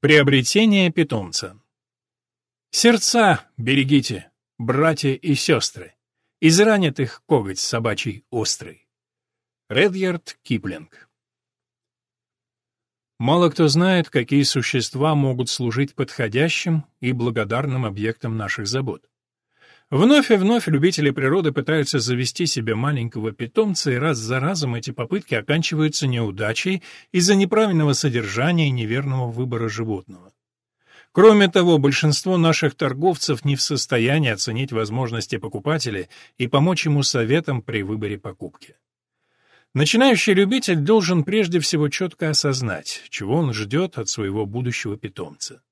Приобретение питомца. Сердца берегите, братья и сестры, изранит их коготь собачий острый. Редьярд Киплинг Мало кто знает, какие существа могут служить подходящим и благодарным объектом наших забот. Вновь и вновь любители природы пытаются завести себе маленького питомца, и раз за разом эти попытки оканчиваются неудачей из-за неправильного содержания и неверного выбора животного. Кроме того, большинство наших торговцев не в состоянии оценить возможности покупателя и помочь ему советом при выборе покупки. Начинающий любитель должен прежде всего четко осознать, чего он ждет от своего будущего питомца.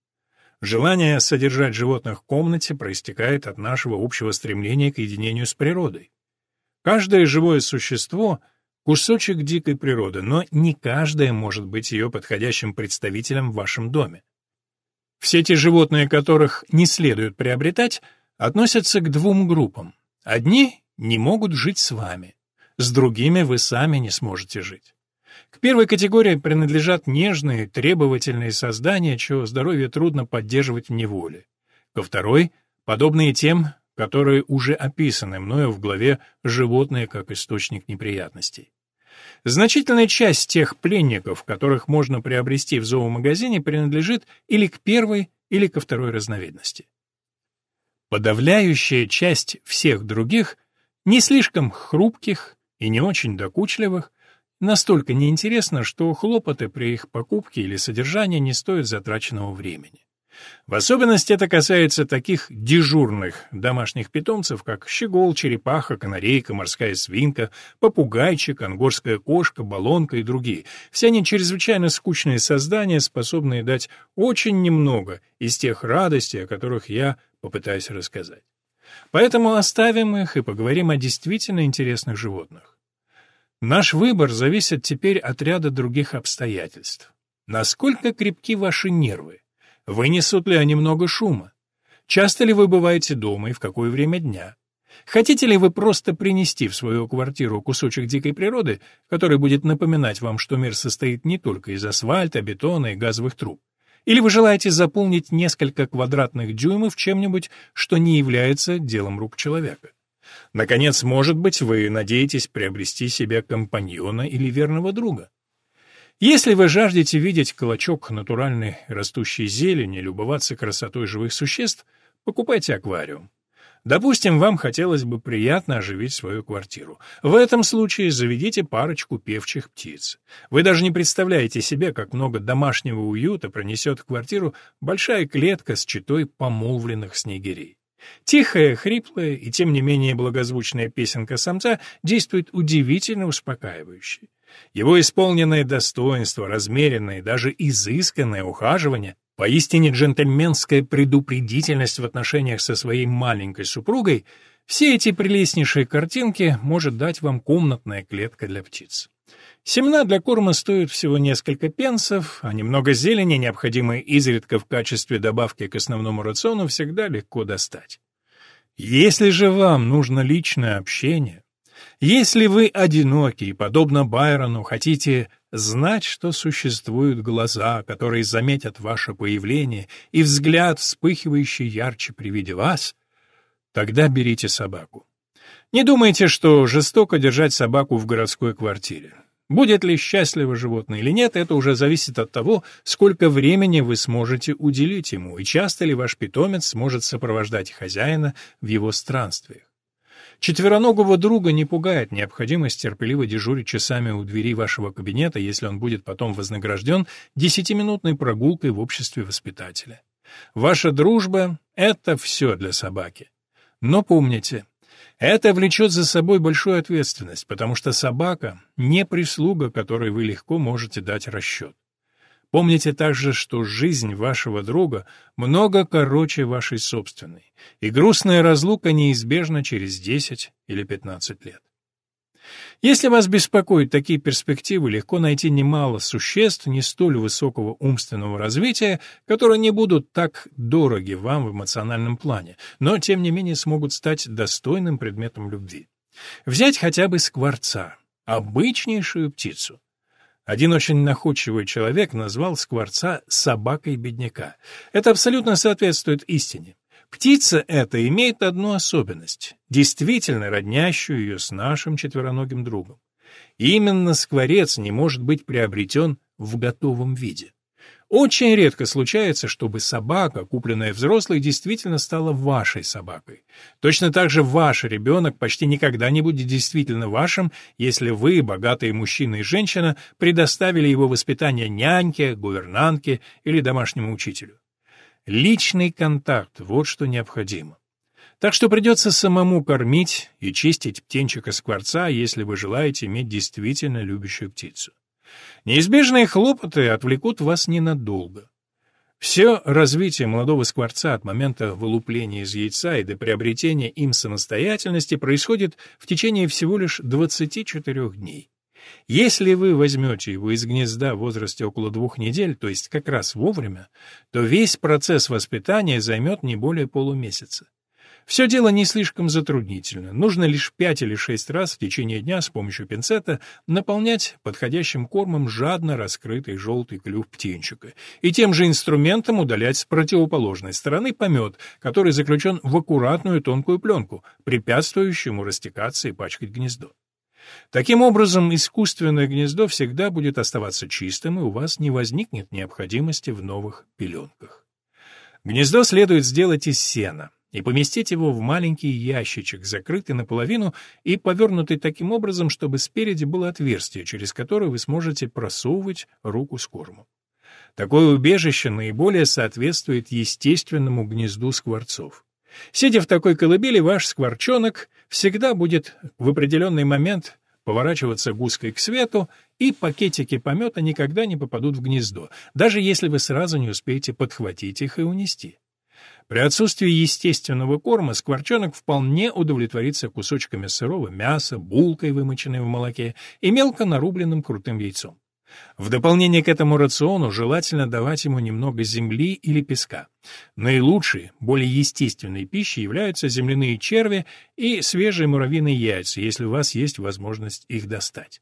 Желание содержать животных в комнате проистекает от нашего общего стремления к единению с природой. Каждое живое существо — кусочек дикой природы, но не каждое может быть ее подходящим представителем в вашем доме. Все те животные, которых не следует приобретать, относятся к двум группам. Одни не могут жить с вами, с другими вы сами не сможете жить. К первой категории принадлежат нежные, требовательные создания, чье здоровье трудно поддерживать в неволе. Ко второй — подобные тем, которые уже описаны мною в главе «Животные как источник неприятностей». Значительная часть тех пленников, которых можно приобрести в зоомагазине, принадлежит или к первой, или ко второй разновидности. Подавляющая часть всех других, не слишком хрупких и не очень докучливых, настолько неинтересно, что хлопоты при их покупке или содержании не стоят затраченного времени. В особенности это касается таких дежурных домашних питомцев, как щегол, черепаха, канарейка, морская свинка, попугайчик, ангорская кошка, баллонка и другие. Все они чрезвычайно скучные создания, способные дать очень немного из тех радостей, о которых я попытаюсь рассказать. Поэтому оставим их и поговорим о действительно интересных животных. Наш выбор зависит теперь от ряда других обстоятельств. Насколько крепки ваши нервы? Вынесут ли они много шума? Часто ли вы бываете дома и в какое время дня? Хотите ли вы просто принести в свою квартиру кусочек дикой природы, который будет напоминать вам, что мир состоит не только из асфальта, бетона и газовых труб? Или вы желаете заполнить несколько квадратных дюймов чем-нибудь, что не является делом рук человека? Наконец, может быть, вы надеетесь приобрести себе компаньона или верного друга. Если вы жаждете видеть клочок натуральной растущей зелени, любоваться красотой живых существ, покупайте аквариум. Допустим, вам хотелось бы приятно оживить свою квартиру. В этом случае заведите парочку певчих птиц. Вы даже не представляете себе, как много домашнего уюта пронесет в квартиру большая клетка с читой помолвленных снегирей. Тихая, хриплая и тем не менее благозвучная песенка самца действует удивительно успокаивающе. Его исполненное достоинство, размеренное, даже изысканное ухаживание, поистине джентльменская предупредительность в отношениях со своей маленькой супругой — все эти прелестнейшие картинки может дать вам комнатная клетка для птиц. Семена для корма стоят всего несколько пенсов, а немного зелени, необходимой изредка в качестве добавки к основному рациону, всегда легко достать. Если же вам нужно личное общение, если вы одиноки и, подобно Байрону, хотите знать, что существуют глаза, которые заметят ваше появление, и взгляд, вспыхивающий ярче при виде вас, тогда берите собаку. Не думайте, что жестоко держать собаку в городской квартире. Будет ли счастливо животное или нет, это уже зависит от того, сколько времени вы сможете уделить ему, и часто ли ваш питомец сможет сопровождать хозяина в его странствиях. Четвероногого друга не пугает необходимость терпеливо дежурить часами у двери вашего кабинета, если он будет потом вознагражден десятиминутной прогулкой в обществе воспитателя. Ваша дружба — это все для собаки. Но помните, это влечет за собой большую ответственность, потому что собака — не прислуга, которой вы легко можете дать расчет. Помните также, что жизнь вашего друга много короче вашей собственной, и грустная разлука неизбежна через 10 или 15 лет. Если вас беспокоят такие перспективы, легко найти немало существ не столь высокого умственного развития, которые не будут так дороги вам в эмоциональном плане, но тем не менее смогут стать достойным предметом любви. Взять хотя бы скворца, обычнейшую птицу. Один очень находчивый человек назвал скворца «собакой бедняка». Это абсолютно соответствует истине. Птица эта имеет одну особенность, действительно роднящую ее с нашим четвероногим другом. Именно скворец не может быть приобретен в готовом виде. Очень редко случается, чтобы собака, купленная взрослой, действительно стала вашей собакой. Точно так же ваш ребенок почти никогда не будет действительно вашим, если вы, богатые мужчина и женщина, предоставили его воспитание няньке, гувернантке или домашнему учителю. Личный контакт – вот что необходимо. Так что придется самому кормить и чистить птенчика скворца, если вы желаете иметь действительно любящую птицу. Неизбежные хлопоты отвлекут вас ненадолго. Все развитие молодого скворца от момента вылупления из яйца и до приобретения им самостоятельности происходит в течение всего лишь 24 дней. Если вы возьмете его из гнезда в возрасте около двух недель, то есть как раз вовремя, то весь процесс воспитания займет не более полумесяца. Все дело не слишком затруднительно. Нужно лишь пять или шесть раз в течение дня с помощью пинцета наполнять подходящим кормом жадно раскрытый желтый клюв птенчика и тем же инструментом удалять с противоположной стороны помет, который заключен в аккуратную тонкую пленку, препятствующую ему растекаться и пачкать гнездо. Таким образом, искусственное гнездо всегда будет оставаться чистым, и у вас не возникнет необходимости в новых пеленках. Гнездо следует сделать из сена и поместить его в маленький ящичек, закрытый наполовину и повернутый таким образом, чтобы спереди было отверстие, через которое вы сможете просовывать руку с кормом. Такое убежище наиболее соответствует естественному гнезду скворцов. Сидя в такой колыбели, ваш скворчонок всегда будет в определенный момент поворачиваться гуской к свету, и пакетики помета никогда не попадут в гнездо, даже если вы сразу не успеете подхватить их и унести. При отсутствии естественного корма скворчонок вполне удовлетворится кусочками сырого мяса, булкой, вымоченной в молоке, и мелко нарубленным крутым яйцом. В дополнение к этому рациону желательно давать ему немного земли или песка. Наилучшей, более естественной пищей являются земляные черви и свежие муравьиные яйца, если у вас есть возможность их достать.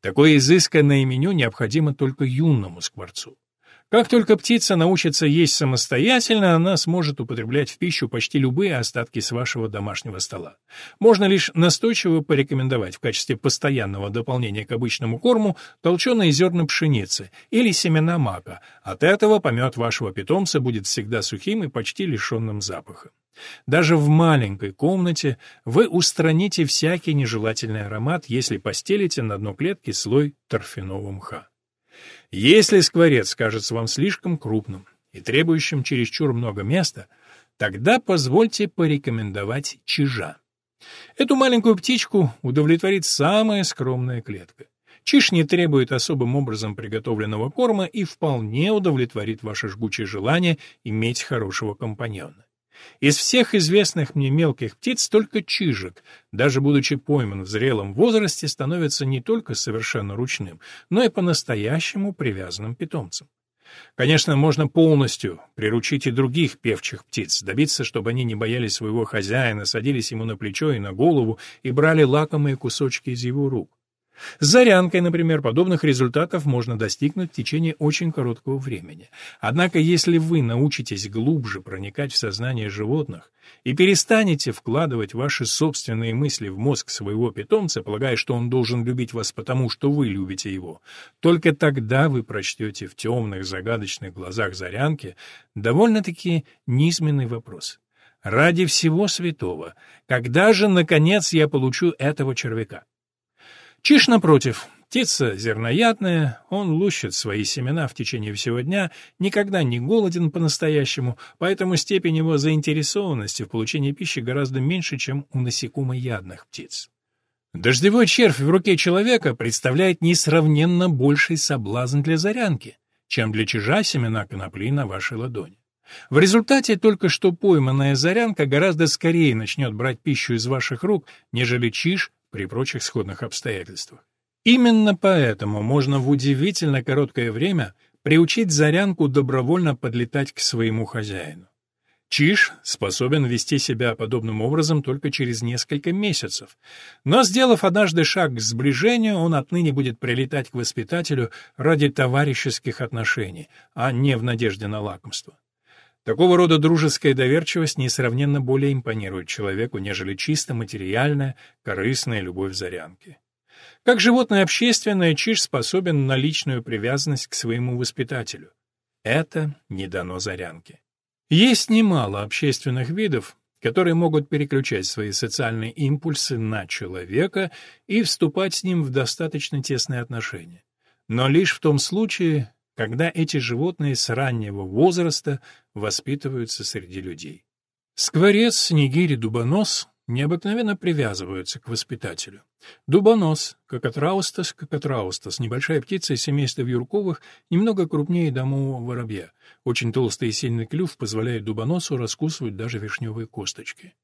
Такое изысканное меню необходимо только юному скворцу. Как только птица научится есть самостоятельно, она сможет употреблять в пищу почти любые остатки с вашего домашнего стола. Можно лишь настойчиво порекомендовать в качестве постоянного дополнения к обычному корму толченые зерна пшеницы или семена мака. От этого помет вашего питомца будет всегда сухим и почти лишенным запаха. Даже в маленькой комнате вы устраните всякий нежелательный аромат, если постелите на дно клетки слой торфяного мха. Если скворец кажется вам слишком крупным и требующим чересчур много места, тогда позвольте порекомендовать чижа. Эту маленькую птичку удовлетворит самая скромная клетка. Чиж не требует особым образом приготовленного корма и вполне удовлетворит ваше жгучее желание иметь хорошего компаньона. Из всех известных мне мелких птиц только чижик, даже будучи пойман в зрелом возрасте, становится не только совершенно ручным, но и по-настоящему привязанным питомцем. Конечно, можно полностью приручить и других певчих птиц, добиться, чтобы они не боялись своего хозяина, садились ему на плечо и на голову и брали лакомые кусочки из его рук. С зарянкой, например, подобных результатов можно достигнуть в течение очень короткого времени. Однако, если вы научитесь глубже проникать в сознание животных и перестанете вкладывать ваши собственные мысли в мозг своего питомца, полагая, что он должен любить вас потому, что вы любите его, только тогда вы прочтете в темных загадочных глазах зарянки довольно-таки низменный вопрос. Ради всего святого, когда же, наконец, я получу этого червяка? Чиж, напротив, птица зерноядная, он лущит свои семена в течение всего дня, никогда не голоден по-настоящему, поэтому степень его заинтересованности в получении пищи гораздо меньше, чем у насекомоядных птиц. Дождевой червь в руке человека представляет несравненно больший соблазн для зарянки, чем для чижа семена конопли на вашей ладони. В результате только что пойманная зарянка гораздо скорее начнет брать пищу из ваших рук, нежели чиж при прочих сходных обстоятельствах. Именно поэтому можно в удивительно короткое время приучить зарянку добровольно подлетать к своему хозяину. Чиж способен вести себя подобным образом только через несколько месяцев. Но, сделав однажды шаг к сближению, он отныне будет прилетать к воспитателю ради товарищеских отношений, а не в надежде на лакомство. Такого рода дружеская доверчивость несравненно более импонирует человеку, нежели чисто материальная, корыстная любовь зарянки. Как животное общественное, Чиж способен на личную привязанность к своему воспитателю. Это не дано зарянке. Есть немало общественных видов, которые могут переключать свои социальные импульсы на человека и вступать с ним в достаточно тесные отношения. Но лишь в том случае, когда эти животные с раннего возраста воспитываются среди людей. Скворец, нигири, дубонос необыкновенно привязываются к воспитателю. Дубонос, кокотраустас, кокотраустас, небольшая птица из семейства вьюрковых, немного крупнее домового воробья. Очень толстый и сильный клюв позволяет дубоносу раскусывать даже вишневые косточки.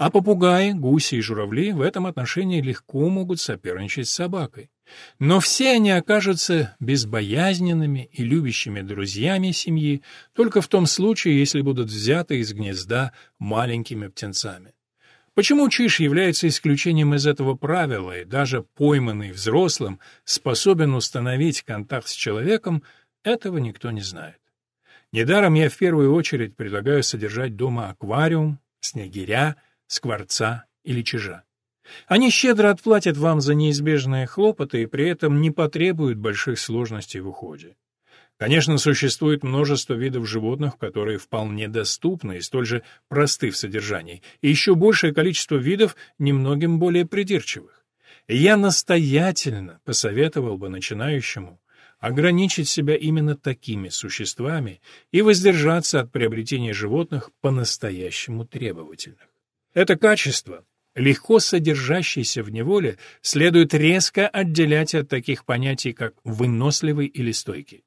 А попугаи, гуси и журавли в этом отношении легко могут соперничать с собакой. Но все они окажутся безбоязненными и любящими друзьями семьи только в том случае, если будут взяты из гнезда маленькими птенцами. Почему Чиш является исключением из этого правила и даже пойманный взрослым способен установить контакт с человеком, этого никто не знает. Недаром я в первую очередь предлагаю содержать дома аквариум, снегиря, скворца или чижа. Они щедро отплатят вам за неизбежные хлопоты и при этом не потребуют больших сложностей в уходе. Конечно, существует множество видов животных, которые вполне доступны и столь же просты в содержании, и еще большее количество видов немногим более придирчивых. Я настоятельно посоветовал бы начинающему ограничить себя именно такими существами и воздержаться от приобретения животных по-настоящему требовательных. Это качество, легко содержащееся в неволе, следует резко отделять от таких понятий, как выносливый или стойкий.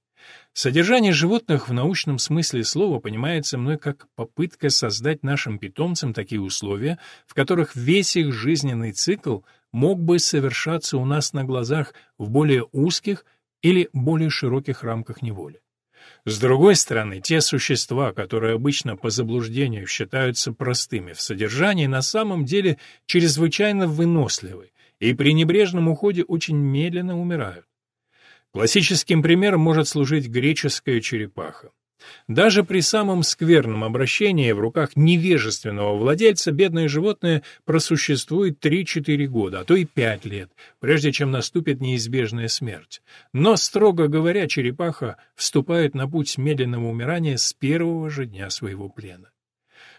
Содержание животных в научном смысле слова понимается мной как попытка создать нашим питомцам такие условия, в которых весь их жизненный цикл мог бы совершаться у нас на глазах в более узких или более широких рамках неволи. С другой стороны, те существа, которые обычно по заблуждению считаются простыми в содержании, на самом деле чрезвычайно выносливы и при небрежном уходе очень медленно умирают. Классическим примером может служить греческая черепаха. Даже при самом скверном обращении в руках невежественного владельца бедное животное просуществует 3-4 года, а то и 5 лет, прежде чем наступит неизбежная смерть. Но, строго говоря, черепаха вступает на путь медленного умирания с первого же дня своего плена.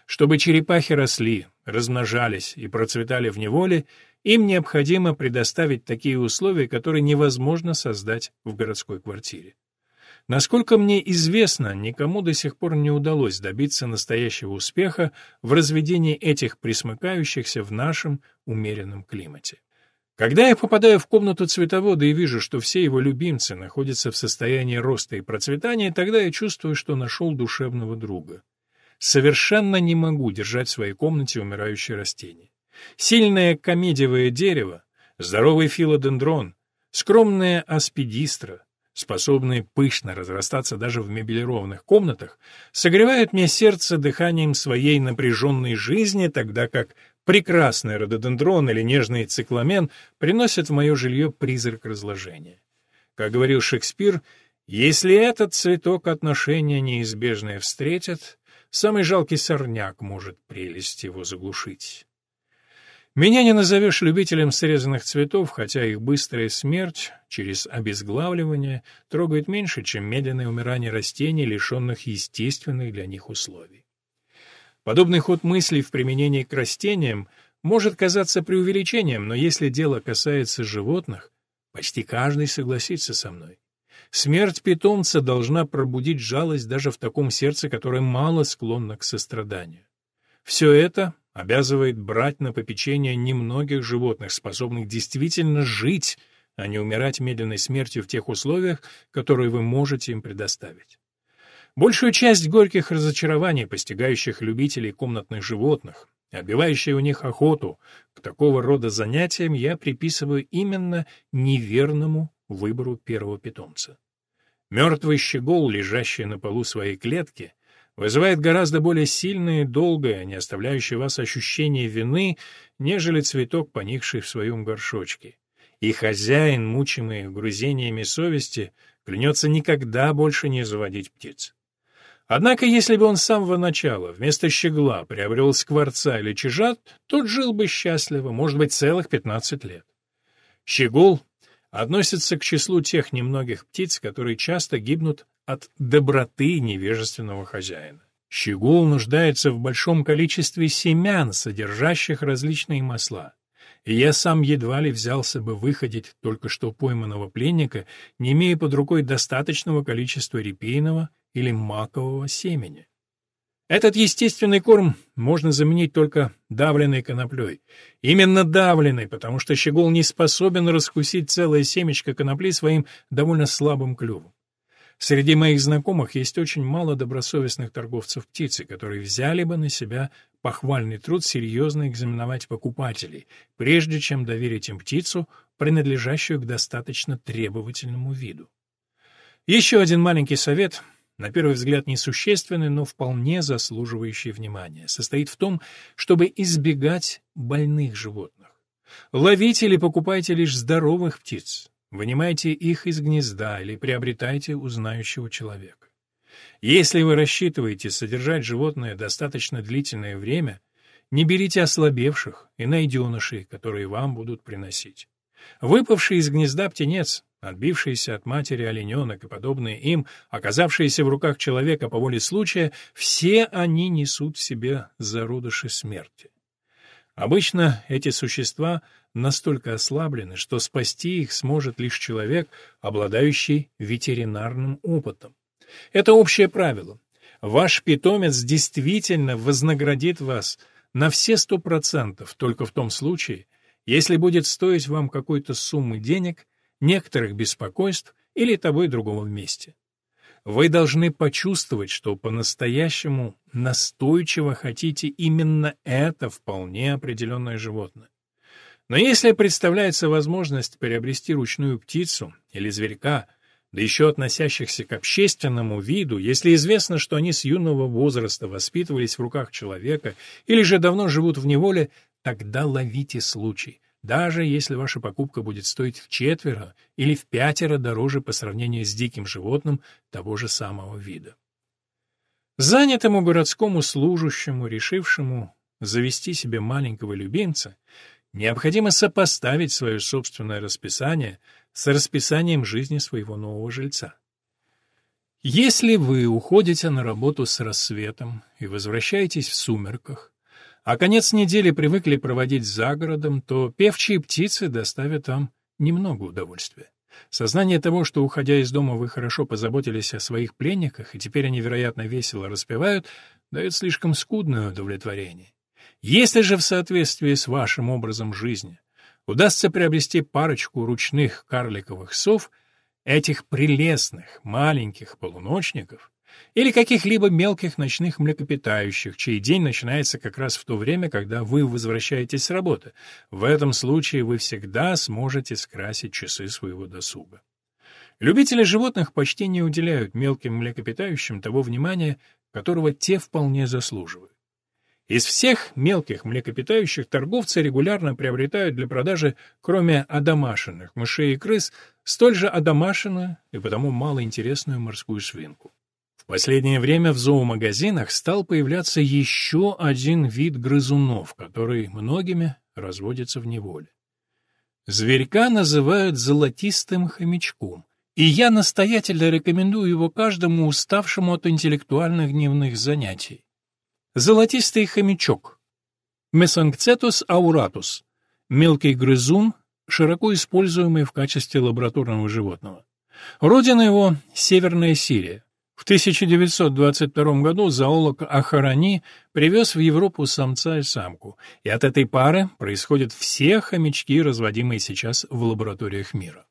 Чтобы черепахи росли, размножались и процветали в неволе, им необходимо предоставить такие условия, которые невозможно создать в городской квартире. Насколько мне известно, никому до сих пор не удалось добиться настоящего успеха в разведении этих присмыкающихся в нашем умеренном климате. Когда я попадаю в комнату цветовода и вижу, что все его любимцы находятся в состоянии роста и процветания, тогда я чувствую, что нашел душевного друга. Совершенно не могу держать в своей комнате умирающее растение. Сильное комедиевое дерево, здоровый филодендрон, скромная аспидистра, способные пышно разрастаться даже в мебелированных комнатах, согревают мне сердце дыханием своей напряженной жизни, тогда как прекрасный рододендрон или нежный цикламен приносят в мое жилье призрак разложения. Как говорил Шекспир, если этот цветок отношения неизбежное встретит, самый жалкий сорняк может прелесть его заглушить. Меня не назовешь любителем срезанных цветов, хотя их быстрая смерть через обезглавливание трогает меньше, чем медленное умирание растений, лишенных естественных для них условий. Подобный ход мыслей в применении к растениям может казаться преувеличением, но если дело касается животных, почти каждый согласится со мной. Смерть питомца должна пробудить жалость даже в таком сердце, которое мало склонно к состраданию. Все это обязывает брать на попечение немногих животных, способных действительно жить, а не умирать медленной смертью в тех условиях, которые вы можете им предоставить. Большую часть горьких разочарований, постигающих любителей комнатных животных, отбивающей у них охоту к такого рода занятиям, я приписываю именно неверному выбору первого питомца. Мертвый щегол, лежащий на полу своей клетки, вызывает гораздо более сильное долгое, не оставляющее вас ощущение вины, нежели цветок, поникший в своем горшочке. И хозяин, мучимый грузениями совести, клянется никогда больше не заводить птиц. Однако, если бы он с самого начала вместо щегла приобрел скворца или чижат, тот жил бы счастливо, может быть, целых 15 лет. Щегол относится к числу тех немногих птиц, которые часто гибнут от доброты невежественного хозяина. Щегол нуждается в большом количестве семян, содержащих различные масла. И я сам едва ли взялся бы выходить только что пойманного пленника, не имея под рукой достаточного количества репейного или макового семени. Этот естественный корм можно заменить только давленной коноплей. Именно давленной, потому что щегол не способен раскусить целое семечко конопли своим довольно слабым клювом. Среди моих знакомых есть очень мало добросовестных торговцев птицей, которые взяли бы на себя похвальный труд серьезно экзаменовать покупателей, прежде чем доверить им птицу, принадлежащую к достаточно требовательному виду. Еще один маленький совет — на первый взгляд несущественный, но вполне заслуживающий внимания, состоит в том, чтобы избегать больных животных. Ловите или покупайте лишь здоровых птиц, вынимайте их из гнезда или приобретайте у знающего человека. Если вы рассчитываете содержать животное достаточно длительное время, не берите ослабевших и найденышей, которые вам будут приносить. Выпавший из гнезда птенец Отбившиеся от матери олененок и подобные им, оказавшиеся в руках человека по воле случая, все они несут в себе зародыши смерти. Обычно эти существа настолько ослаблены, что спасти их сможет лишь человек, обладающий ветеринарным опытом. Это общее правило. Ваш питомец действительно вознаградит вас на все сто процентов только в том случае, если будет стоить вам какой-то суммы денег некоторых беспокойств или того и другого вместе. Вы должны почувствовать, что по-настоящему настойчиво хотите именно это вполне определенное животное. Но если представляется возможность приобрести ручную птицу или зверька, да еще относящихся к общественному виду, если известно, что они с юного возраста воспитывались в руках человека или же давно живут в неволе, тогда ловите случай, даже если ваша покупка будет стоить в четверо или в пятеро дороже по сравнению с диким животным того же самого вида. Занятому городскому служащему, решившему завести себе маленького любимца, необходимо сопоставить свое собственное расписание с расписанием жизни своего нового жильца. Если вы уходите на работу с рассветом и возвращаетесь в сумерках, а конец недели привыкли проводить за городом, то певчие птицы доставят вам немного удовольствия. Сознание того, что, уходя из дома, вы хорошо позаботились о своих пленниках, и теперь они, вероятно, весело распевают, дает слишком скудное удовлетворение. Если же в соответствии с вашим образом жизни удастся приобрести парочку ручных карликовых сов, этих прелестных маленьких полуночников, или каких-либо мелких ночных млекопитающих, чей день начинается как раз в то время, когда вы возвращаетесь с работы. В этом случае вы всегда сможете скрасить часы своего досуга. Любители животных почти не уделяют мелким млекопитающим того внимания, которого те вполне заслуживают. Из всех мелких млекопитающих торговцы регулярно приобретают для продажи, кроме одомашенных мышей и крыс, столь же одомашенную и потому малоинтересную морскую свинку. В последнее время в зоомагазинах стал появляться еще один вид грызунов, который многими разводится в неволе. Зверька называют золотистым хомячком, и я настоятельно рекомендую его каждому уставшему от интеллектуальных дневных занятий. Золотистый хомячок. Месанкцетус ауратус. Мелкий грызун, широко используемый в качестве лабораторного животного. Родина его — Северная Сирия. В 1922 году зоолог Ахарани привез в Европу самца и самку, и от этой пары происходят все хомячки, разводимые сейчас в лабораториях мира.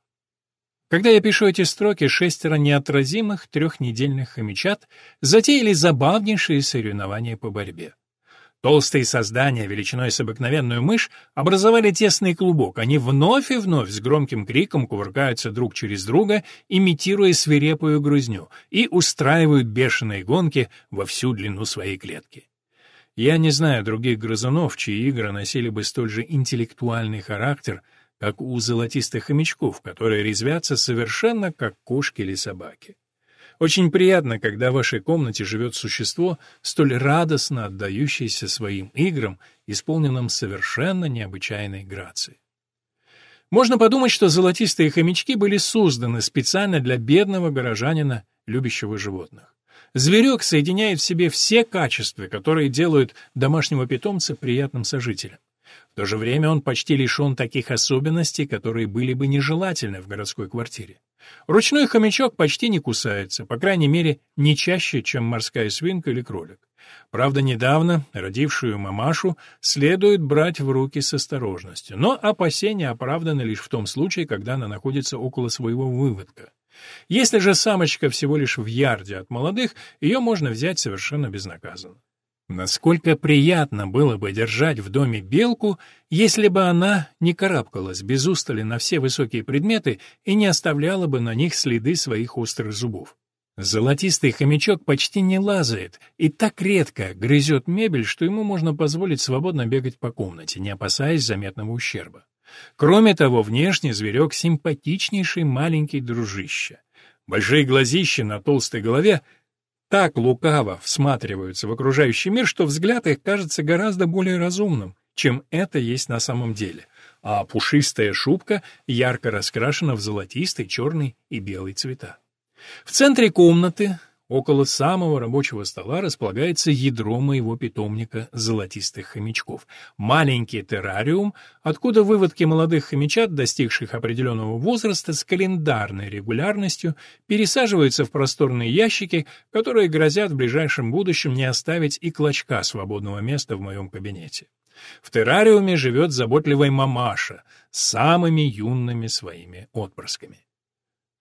Когда я пишу эти строки, шестеро неотразимых трехнедельных хомячат затеяли забавнейшие соревнования по борьбе. Толстые создания, величиной с обыкновенную мышь, образовали тесный клубок. Они вновь и вновь с громким криком кувыркаются друг через друга, имитируя свирепую грузню, и устраивают бешеные гонки во всю длину своей клетки. Я не знаю других грызунов, чьи игры носили бы столь же интеллектуальный характер, как у золотистых хомячков, которые резвятся совершенно как кошки или собаки. Очень приятно, когда в вашей комнате живет существо, столь радостно отдающееся своим играм, исполненным совершенно необычайной грацией. Можно подумать, что золотистые хомячки были созданы специально для бедного горожанина, любящего животных. Зверек соединяет в себе все качества, которые делают домашнего питомца приятным сожителем. В то же время он почти лишен таких особенностей, которые были бы нежелательны в городской квартире. Ручной хомячок почти не кусается, по крайней мере, не чаще, чем морская свинка или кролик. Правда, недавно родившую мамашу следует брать в руки с осторожностью, но опасения оправданы лишь в том случае, когда она находится около своего выводка. Если же самочка всего лишь в ярде от молодых, ее можно взять совершенно безнаказанно. Насколько приятно было бы держать в доме белку, если бы она не карабкалась без устали на все высокие предметы и не оставляла бы на них следы своих острых зубов. Золотистый хомячок почти не лазает и так редко грызет мебель, что ему можно позволить свободно бегать по комнате, не опасаясь заметного ущерба. Кроме того, внешне зверек симпатичнейший маленький дружище. Большие глазища на толстой голове так лукаво всматриваются в окружающий мир, что взгляд их кажется гораздо более разумным, чем это есть на самом деле, а пушистая шубка ярко раскрашена в золотистый, черный и белый цвета. В центре комнаты Около самого рабочего стола располагается ядро моего питомника золотистых хомячков. Маленький террариум, откуда выводки молодых хомячат, достигших определенного возраста, с календарной регулярностью пересаживаются в просторные ящики, которые грозят в ближайшем будущем не оставить и клочка свободного места в моем кабинете. В террариуме живет заботливая мамаша с самыми юными своими отпрысками.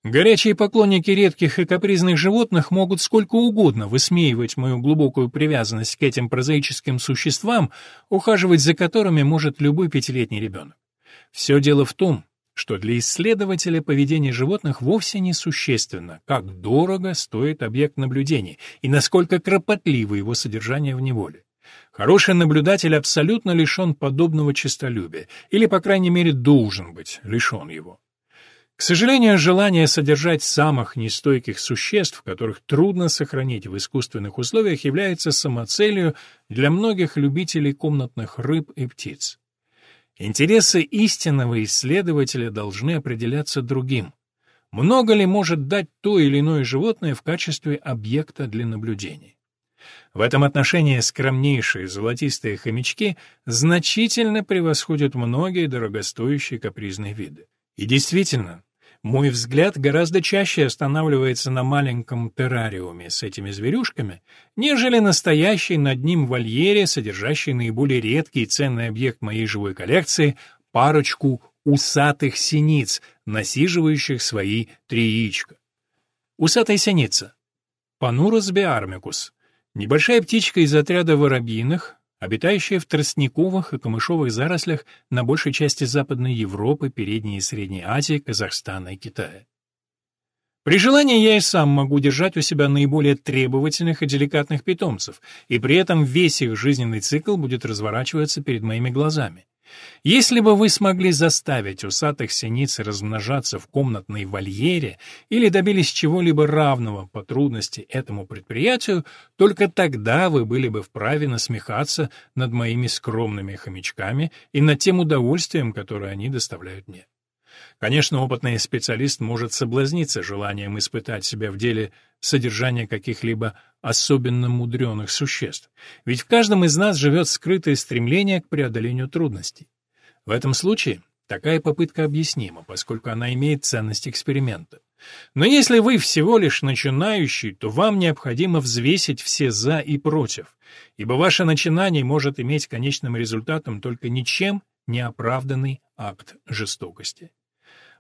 Горячие поклонники редких и капризных животных могут сколько угодно высмеивать мою глубокую привязанность к этим прозаическим существам, ухаживать за которыми может любой пятилетний ребенок. Все дело в том, что для исследователя поведение животных вовсе не существенно, как дорого стоит объект наблюдения и насколько кропотливо его содержание в неволе. Хороший наблюдатель абсолютно лишен подобного честолюбия, или, по крайней мере, должен быть лишен его. Сожалению, желание содержать самых нестойких существ, которых трудно сохранить в искусственных условиях, является самоцелью для многих любителей комнатных рыб и птиц. Интересы истинного исследователя должны определяться другим. Много ли может дать то или иное животное в качестве объекта для наблюдений? В этом отношении скромнейшие золотистые хомячки значительно превосходят многие дорогостоящие капризные виды. И действительно, мой взгляд гораздо чаще останавливается на маленьком террариуме с этими зверюшками, нежели настоящий над ним вольере, содержащий наиболее редкий и ценный объект моей живой коллекции — парочку усатых синиц, насиживающих свои три яичка. Усатая синица. Панурус биармикус. Небольшая птичка из отряда воробьиных, обитающая в тростниковых и камышовых зарослях на большей части Западной Европы, Передней и Средней Азии, Казахстана и Китая. При желании я и сам могу держать у себя наиболее требовательных и деликатных питомцев, и при этом весь их жизненный цикл будет разворачиваться перед моими глазами. Если бы вы смогли заставить усатых синиц размножаться в комнатной вольере или добились чего-либо равного по трудности этому предприятию, только тогда вы были бы вправе насмехаться над моими скромными хомячками и над тем удовольствием, которое они доставляют мне. Конечно, опытный специалист может соблазниться желанием испытать себя в деле содержания каких-либо особенно мудреных существ, ведь в каждом из нас живет скрытое стремление к преодолению трудностей. В этом случае такая попытка объяснима, поскольку она имеет ценность эксперимента. Но если вы всего лишь начинающий, то вам необходимо взвесить все «за» и «против», ибо ваше начинание может иметь конечным результатом только ничем не оправданный акт жестокости.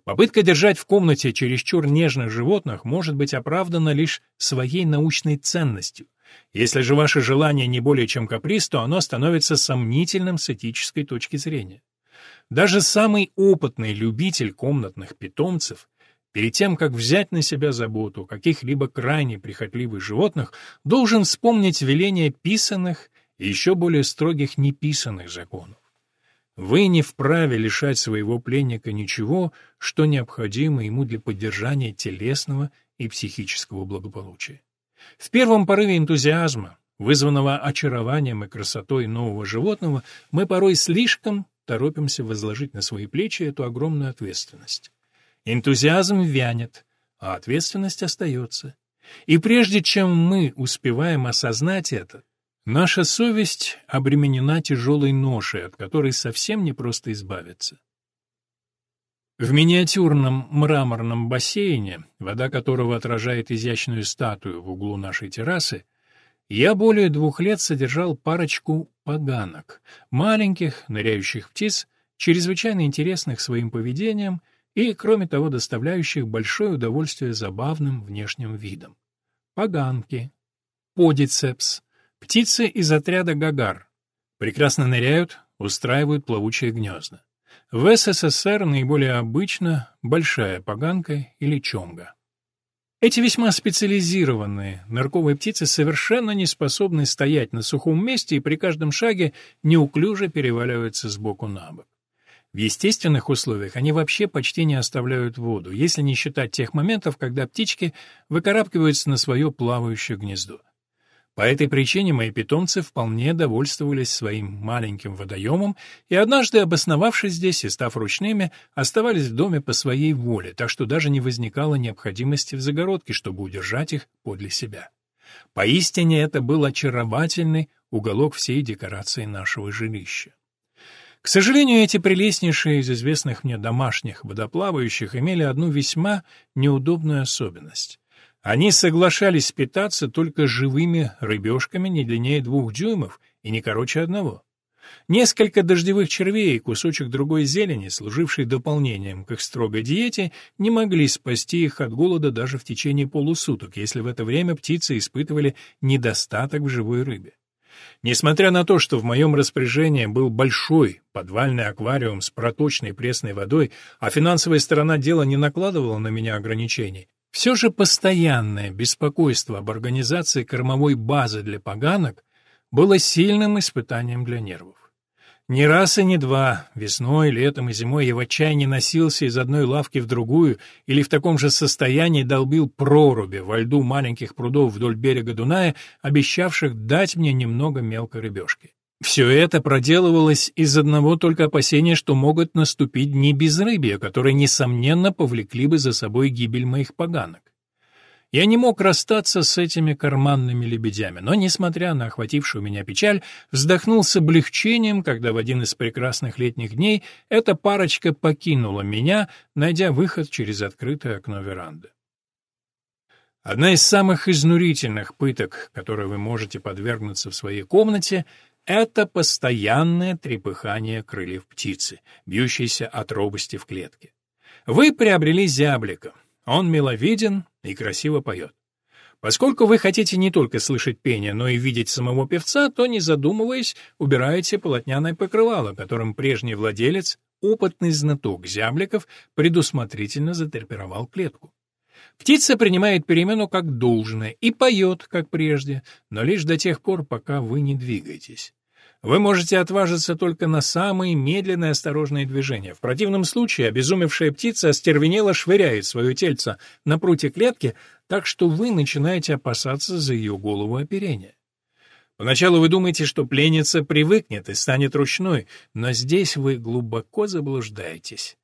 Попытка держать в комнате чересчур нежных животных может быть оправдана лишь своей научной ценностью, Если же ваше желание не более чем каприз, то оно становится сомнительным с этической точки зрения. Даже самый опытный любитель комнатных питомцев перед тем, как взять на себя заботу каких-либо крайне прихотливых животных, должен вспомнить веления писанных и еще более строгих неписанных законов. Вы не вправе лишать своего пленника ничего, что необходимо ему для поддержания телесного и психического благополучия. В первом порыве энтузиазма, вызванного очарованием и красотой нового животного, мы порой слишком торопимся возложить на свои плечи эту огромную ответственность. Энтузиазм вянет, а ответственность остается. И прежде чем мы успеваем осознать это, наша совесть обременена тяжелой ношей, от которой совсем непросто избавиться. В миниатюрном мраморном бассейне, вода которого отражает изящную статую в углу нашей террасы, я более двух лет содержал парочку поганок, маленьких ныряющих птиц, чрезвычайно интересных своим поведением и, кроме того, доставляющих большое удовольствие забавным внешним видом. Поганки, подицепс, птицы из отряда гагар, прекрасно ныряют, устраивают плавучие гнезда. В СССР наиболее обычно большая поганка или чомга. Эти весьма специализированные нырковые птицы совершенно не способны стоять на сухом месте и при каждом шаге неуклюже переваливаются с боку на бок. В естественных условиях они вообще почти не оставляют воду, если не считать тех моментов, когда птички выкарабкиваются на свое плавающее гнездо. По этой причине мои питомцы вполне довольствовались своим маленьким водоемом и однажды, обосновавшись здесь и став ручными, оставались в доме по своей воле, так что даже не возникало необходимости в загородке, чтобы удержать их подле себя. Поистине это был очаровательный уголок всей декорации нашего жилища. К сожалению, эти прелестнейшие из известных мне домашних водоплавающих имели одну весьма неудобную особенность. Они соглашались питаться только живыми рыбешками не длиннее двух дюймов и не короче одного. Несколько дождевых червей и кусочек другой зелени, служивший дополнением к их строгой диете, не могли спасти их от голода даже в течение полусуток, если в это время птицы испытывали недостаток в живой рыбе. Несмотря на то, что в моем распоряжении был большой подвальный аквариум с проточной пресной водой, а финансовая сторона дела не накладывала на меня ограничений, все же постоянное беспокойство об организации кормовой базы для поганок было сильным испытанием для нервов. Не раз и не два, весной, летом и зимой я в отчаянии носился из одной лавки в другую или в таком же состоянии долбил проруби во льду маленьких прудов вдоль берега Дуная, обещавших дать мне немного мелкой рыбешки. Все это проделывалось из одного только опасения, что могут наступить дни безрыбья, которые, несомненно, повлекли бы за собой гибель моих поганок. Я не мог расстаться с этими карманными лебедями, но, несмотря на охватившую меня печаль, вздохнул с облегчением, когда в один из прекрасных летних дней эта парочка покинула меня, найдя выход через открытое окно веранды. Одна из самых изнурительных пыток, которой вы можете подвергнуться в своей комнате, это постоянное трепыхание крыльев птицы, бьющейся от робости в клетке. Вы приобрели зяблика. Он миловиден и красиво поет. Поскольку вы хотите не только слышать пение, но и видеть самого певца, то, не задумываясь, убираете полотняное покрывало, которым прежний владелец, опытный знаток зябликов, предусмотрительно затерпировал клетку. Птица принимает перемену как должное и поет, как прежде, но лишь до тех пор, пока вы не двигаетесь. Вы можете отважиться только на самые медленные осторожные движения. В противном случае обезумевшая птица остервенело швыряет свое тельце на прутье клетки, так что вы начинаете опасаться за ее голову оперения. Поначалу вы думаете, что пленница привыкнет и станет ручной, но здесь вы глубоко заблуждаетесь.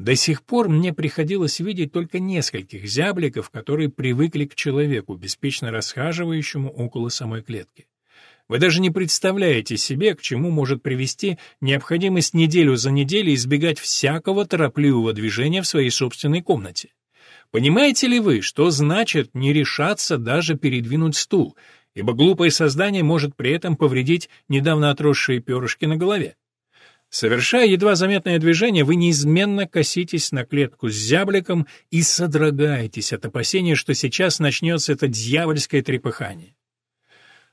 До сих пор мне приходилось видеть только нескольких зябликов, которые привыкли к человеку, беспечно расхаживающему около самой клетки. Вы даже не представляете себе, к чему может привести необходимость неделю за неделей избегать всякого торопливого движения в своей собственной комнате. Понимаете ли вы, что значит не решаться даже передвинуть стул, ибо глупое создание может при этом повредить недавно отросшие перышки на голове? Совершая едва заметное движение, вы неизменно коситесь на клетку с зябликом и содрогаетесь от опасения, что сейчас начнется это дьявольское трепыхание.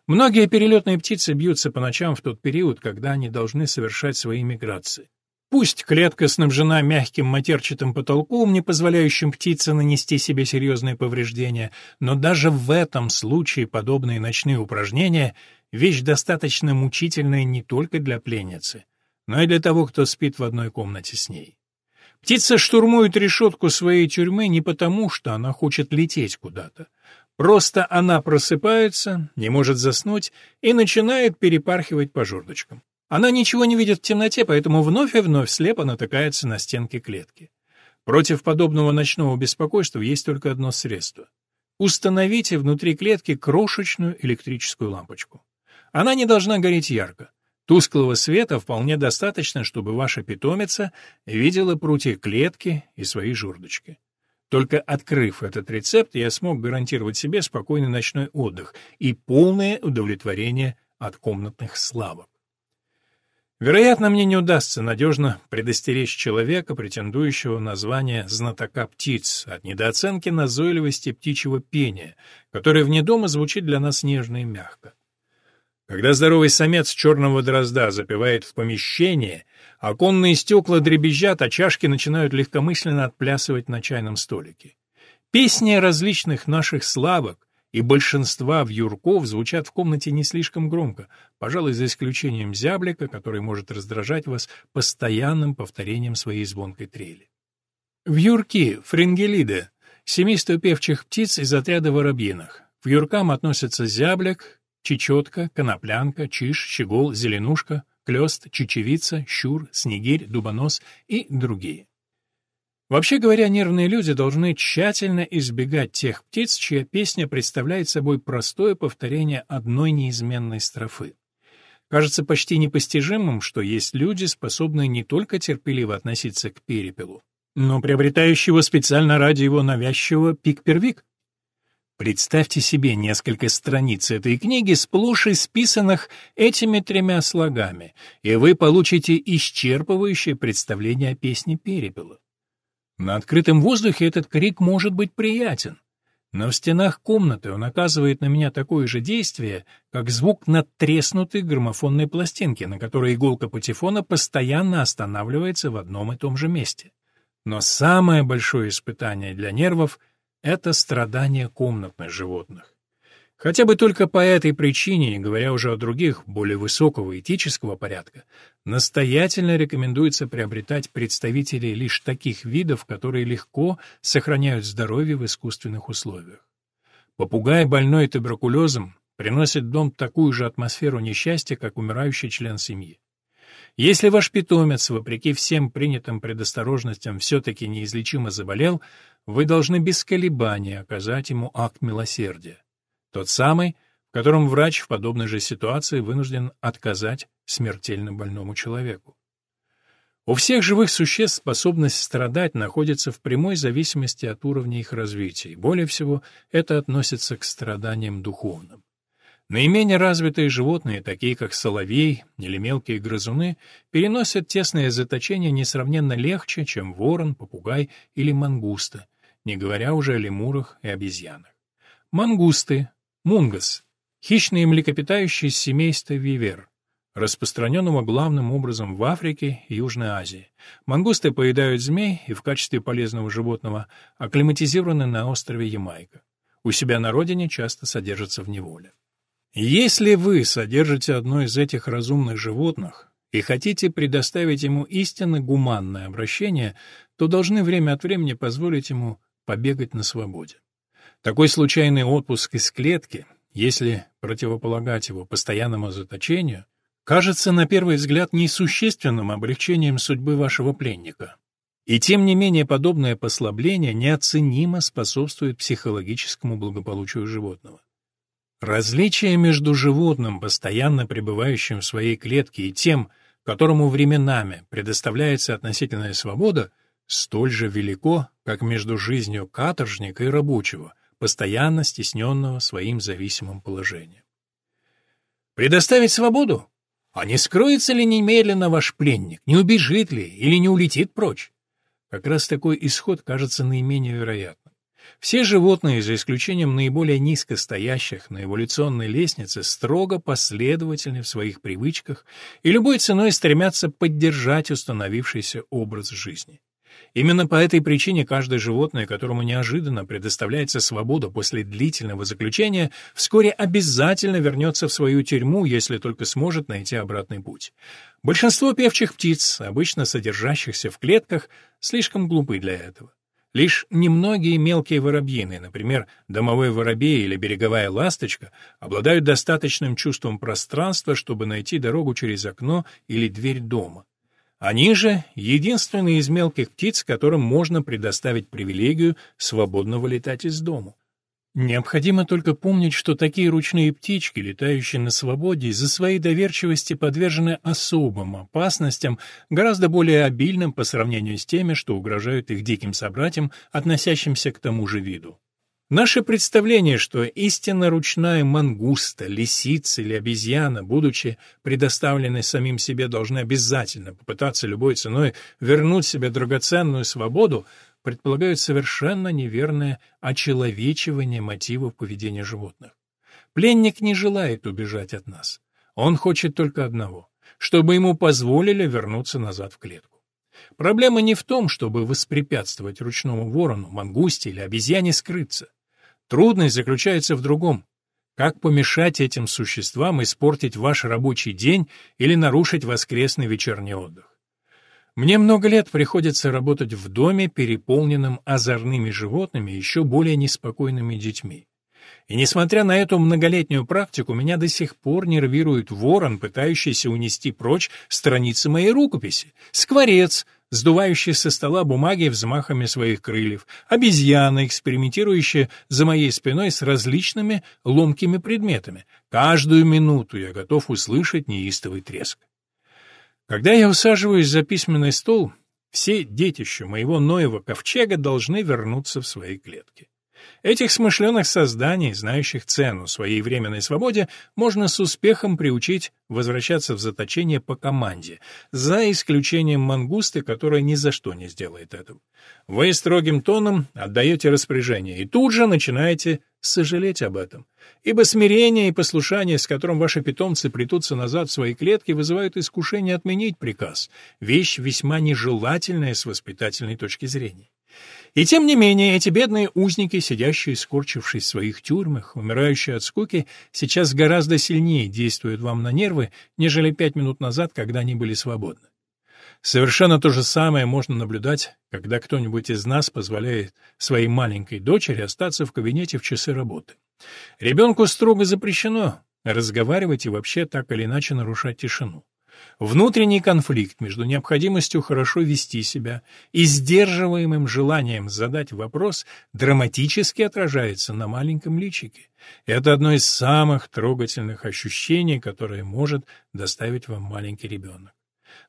Многие перелетные птицы бьются по ночам в тот период, когда они должны совершать свои миграции. Пусть клетка снабжена мягким матерчатым потолком, не позволяющим птице нанести себе серьезные повреждения, но даже в этом случае подобные ночные упражнения — вещь достаточно мучительная не только для пленницы, но и для того, кто спит в одной комнате с ней. Птица штурмует решетку своей тюрьмы не потому, что она хочет лететь куда-то. Просто она просыпается, не может заснуть и начинает перепархивать по жердочкам. Она ничего не видит в темноте, поэтому вновь и вновь слепо натыкается на стенки клетки. Против подобного ночного беспокойства есть только одно средство. Установите внутри клетки крошечную электрическую лампочку. Она не должна гореть ярко. Тусклого света вполне достаточно, чтобы ваша питомица видела прутья клетки и свои жердочки. Только открыв этот рецепт, я смог гарантировать себе спокойный ночной отдых и полное удовлетворение от комнатных славок. Вероятно, мне не удастся надежно предостеречь человека, претендующего на звание знатока птиц, от недооценки назойливости птичьего пения, которое вне дома звучит для нас нежно и мягко. Когда здоровый самец черного дрозда запевает в помещение, оконные стекла дребезжат, а чашки начинают легкомысленно отплясывать на чайном столике. Песни различных наших славок и большинства вьюрков звучат в комнате не слишком громко, пожалуй, за исключением зяблика, который может раздражать вас постоянным повторением своей звонкой трели. Вьюрки, фрингелиды, семейство певчих птиц из отряда воробьиных. К вьюркам относятся зяблик, чечетка, коноплянка, чиж, щегол, зеленушка, клёст, чечевица, щур, снегирь, дубонос и другие. Вообще говоря, нервные люди должны тщательно избегать тех птиц, чья песня представляет собой простое повторение одной неизменной строфы. Кажется почти непостижимым, что есть люди, способные не только терпеливо относиться к перепелу, но приобретающего специально ради его навязчивого пик-первик. Представьте себе несколько страниц этой книги, сплошь исписанных этими тремя слогами, и вы получите исчерпывающее представление о песне перепела. На открытом воздухе этот крик может быть приятен, но в стенах комнаты он оказывает на меня такое же действие, как звук надтреснутой граммофонной пластинки, на которой иголка патефона постоянно останавливается в одном и том же месте. Но самое большое испытание для нервов — это страдания комнатных животных. Хотя бы только по этой причине, не говоря уже о других, более высокого этического порядка, настоятельно рекомендуется приобретать представителей лишь таких видов, которые легко сохраняют здоровье в искусственных условиях. Попугай, больной туберкулезом, приносит в дом такую же атмосферу несчастья, как умирающий член семьи. Если ваш питомец, вопреки всем принятым предосторожностям, все-таки неизлечимо заболел, вы должны без колебания оказать ему акт милосердия. Тот самый, в котором врач в подобной же ситуации вынужден отказать смертельно больному человеку. У всех живых существ способность страдать находится в прямой зависимости от уровня их развития, и более всего это относится к страданиям духовным. Наименее развитые животные, такие как соловей или мелкие грызуны, переносят тесное заточение несравненно легче, чем ворон, попугай или мангуста, не говоря уже о лемурах и обезьянах. Мангусты, мунгас, хищные млекопитающие семейства вивер, распространенного главным образом в Африке и Южной Азии. Мангусты поедают змей и в качестве полезного животного акклиматизированы на острове Ямайка. У себя на родине часто содержатся в неволе. Если вы содержите одно из этих разумных животных и хотите предоставить ему истинно гуманное обращение, то должны время от времени позволить ему побегать на свободе. Такой случайный отпуск из клетки, если противополагать его постоянному заточению, кажется на первый взгляд несущественным облегчением судьбы вашего пленника. И тем не менее подобное послабление неоценимо способствует психологическому благополучию животного. Различие между животным, постоянно пребывающим в своей клетке, и тем, которому временами предоставляется относительная свобода, столь же велико, как между жизнью каторжника и рабочего, постоянно стесненного своим зависимым положением. Предоставить свободу? А не скроется ли немедленно ваш пленник, не убежит ли или не улетит прочь? Как раз такой исход кажется наименее вероятным. Все животные, за исключением наиболее низкостоящих на эволюционной лестнице, строго последовательны в своих привычках и любой ценой стремятся поддержать установившийся образ жизни. Именно по этой причине каждое животное, которому неожиданно предоставляется свобода после длительного заключения, вскоре обязательно вернется в свою тюрьму, если только сможет найти обратный путь. Большинство певчих птиц, обычно содержащихся в клетках, слишком глупы для этого. Лишь немногие мелкие воробьины, например, домовой воробей или береговая ласточка, обладают достаточным чувством пространства, чтобы найти дорогу через окно или дверь дома. Они же — единственные из мелких птиц, которым можно предоставить привилегию свободно вылетать из дому. Необходимо только помнить, что такие ручные птички, летающие на свободе, из-за своей доверчивости подвержены особым опасностям, гораздо более обильным по сравнению с теми, что угрожают их диким собратьям, относящимся к тому же виду. Наше представление, что истинно ручная мангуста, лисица или обезьяна, будучи предоставленной самим себе, должны обязательно попытаться любой ценой вернуть себе драгоценную свободу, предполагают совершенно неверное очеловечивание мотивов поведения животных. Пленник не желает убежать от нас. Он хочет только одного — чтобы ему позволили вернуться назад в клетку. Проблема не в том, чтобы воспрепятствовать ручному ворону, мангусте или обезьяне скрыться. Трудность заключается в другом. Как помешать этим существам испортить ваш рабочий день или нарушить воскресный вечерний отдых? Мне много лет приходится работать в доме, переполненном озорными животными и еще более неспокойными детьми. И несмотря на эту многолетнюю практику, меня до сих пор нервирует ворон, пытающийся унести прочь страницы моей рукописи, скворец, сдувающий со стола бумаги взмахами своих крыльев, обезьяна, экспериментирующая за моей спиной с различными ломкими предметами. Каждую минуту я готов услышать неистовый треск. Когда я усаживаюсь за письменный стол, все детища моего Ноева ковчега должны вернуться в свои клетки. Этих смышленых созданий, знающих цену своей временной свободе, можно с успехом приучить возвращаться в заточение по команде, за исключением мангусты, которая ни за что не сделает этого. Вы строгим тоном отдаете распоряжение и тут же начинаете сожалеть об этом. Ибо смирение и послушание, с которым ваши питомцы придутся назад в свои клетки, вызывают искушение отменить приказ, вещь весьма нежелательная с воспитательной точки зрения. И тем не менее, эти бедные узники, сидящие, скорчившись в своих тюрьмах, умирающие от скуки, сейчас гораздо сильнее действуют вам на нервы, нежели пять минут назад, когда они были свободны. Совершенно то же самое можно наблюдать, когда кто-нибудь из нас позволяет своей маленькой дочери остаться в кабинете в часы работы. Ребенку строго запрещено разговаривать и вообще так или иначе нарушать тишину. Внутренний конфликт между необходимостью хорошо вести себя и сдерживаемым желанием задать вопрос драматически отражается на маленьком личике. Это одно из самых трогательных ощущений, которое может доставить вам маленький ребенок.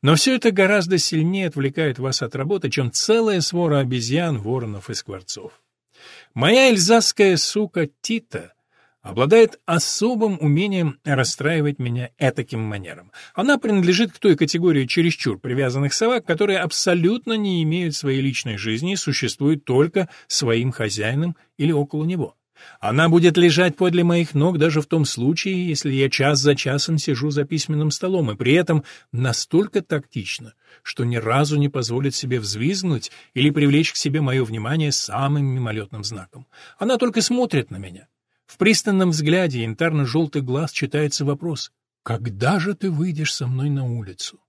Но все это гораздо сильнее отвлекает вас от работы, чем целая свора обезьян, воронов и скворцов. Моя эльзасская сука Тита — обладает особым умением расстраивать меня этаким манером. Она принадлежит к той категории чересчур привязанных собак, которые абсолютно не имеют своей личной жизни и существуют только своим хозяином или около него. Она будет лежать подле моих ног даже в том случае, если я час за часом сижу за письменным столом, и при этом настолько тактично, что ни разу не позволит себе взвизгнуть или привлечь к себе мое внимание самым мимолетным знаком. Она только смотрит на меня, в пристальном взгляде янтарно-желтый глаз читается вопрос «Когда же ты выйдешь со мной на улицу?»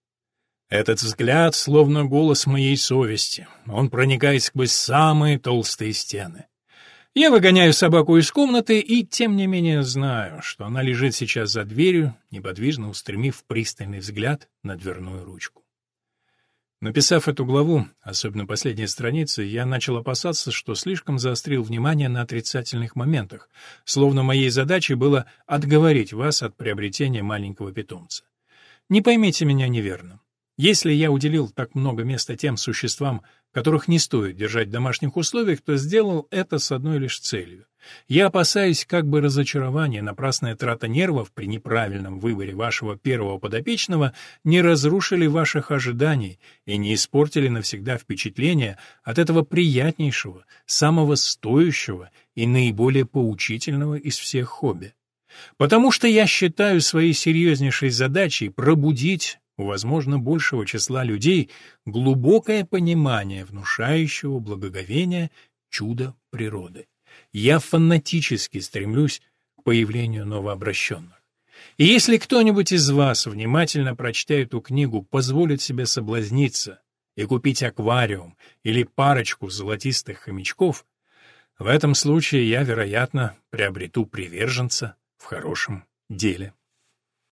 Этот взгляд словно голос моей совести. Он проникает сквозь самые толстые стены. Я выгоняю собаку из комнаты и, тем не менее, знаю, что она лежит сейчас за дверью, неподвижно устремив пристальный взгляд на дверную ручку. Написав эту главу, особенно последние страницы, я начал опасаться, что слишком заострил внимание на отрицательных моментах, словно моей задачей было отговорить вас от приобретения маленького питомца. Не поймите меня неверно. Если я уделил так много места тем существам, которых не стоит держать в домашних условиях, то сделал это с одной лишь целью. Я опасаюсь, как бы разочарование, напрасная трата нервов при неправильном выборе вашего первого подопечного не разрушили ваших ожиданий и не испортили навсегда впечатление от этого приятнейшего, самого стоящего и наиболее поучительного из всех хобби. Потому что я считаю своей серьезнейшей задачей пробудить у, возможно, большего числа людей глубокое понимание внушающего благоговения чуда природы. Я фанатически стремлюсь к появлению новообращенных. И если кто-нибудь из вас, внимательно прочтя эту книгу, позволит себе соблазниться и купить аквариум или парочку золотистых хомячков, в этом случае я, вероятно, приобрету приверженца в хорошем деле.